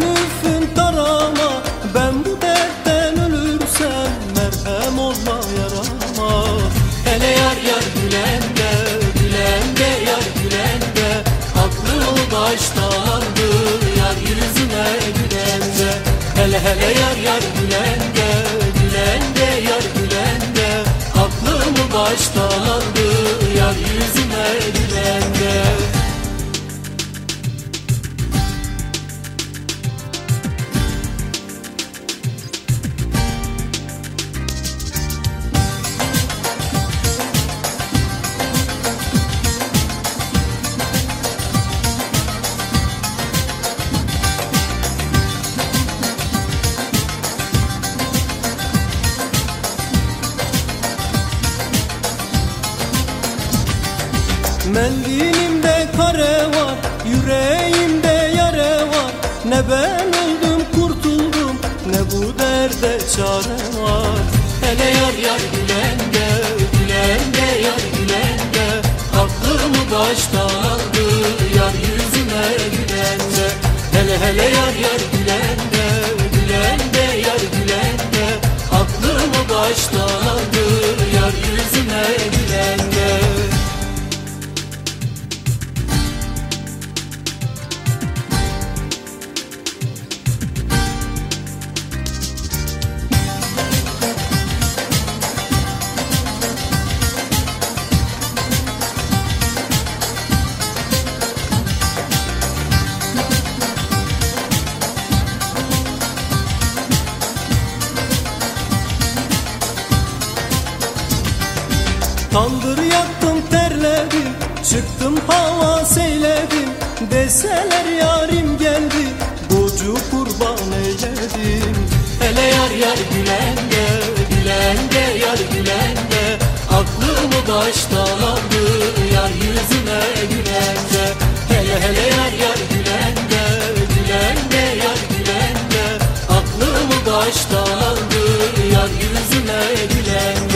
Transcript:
zülfün tarama Ben bu dertten ölürsem merhem olma yarama. Hele yar yar gülen de gülen de yar gülen de Aklı o baştandır yar yüzüne gülen de. Hele hele yar yar gülen de gülen de yar gülen de Aklımı baştandır yar yüzüne Mendilimde kare var, yüreğimde yare var. Ne ben öldüm kurtuldum, ne bu derde çare var. Hele yar yar gülen de Gülen de yar gülen de Aklımı baştan Tandır yaktım terledim Çıktım hava seyledim. Deseler yarim geldi Borcu kurban eyledim. Hele yar yar gülen de Gülen de yar gülen de Aklımı taştan aldı Yar yüzüme gülen de Hele hele yar yar gülen de Gülen de yar gülen de Aklımı taştan aldı Yar yüzüme gülen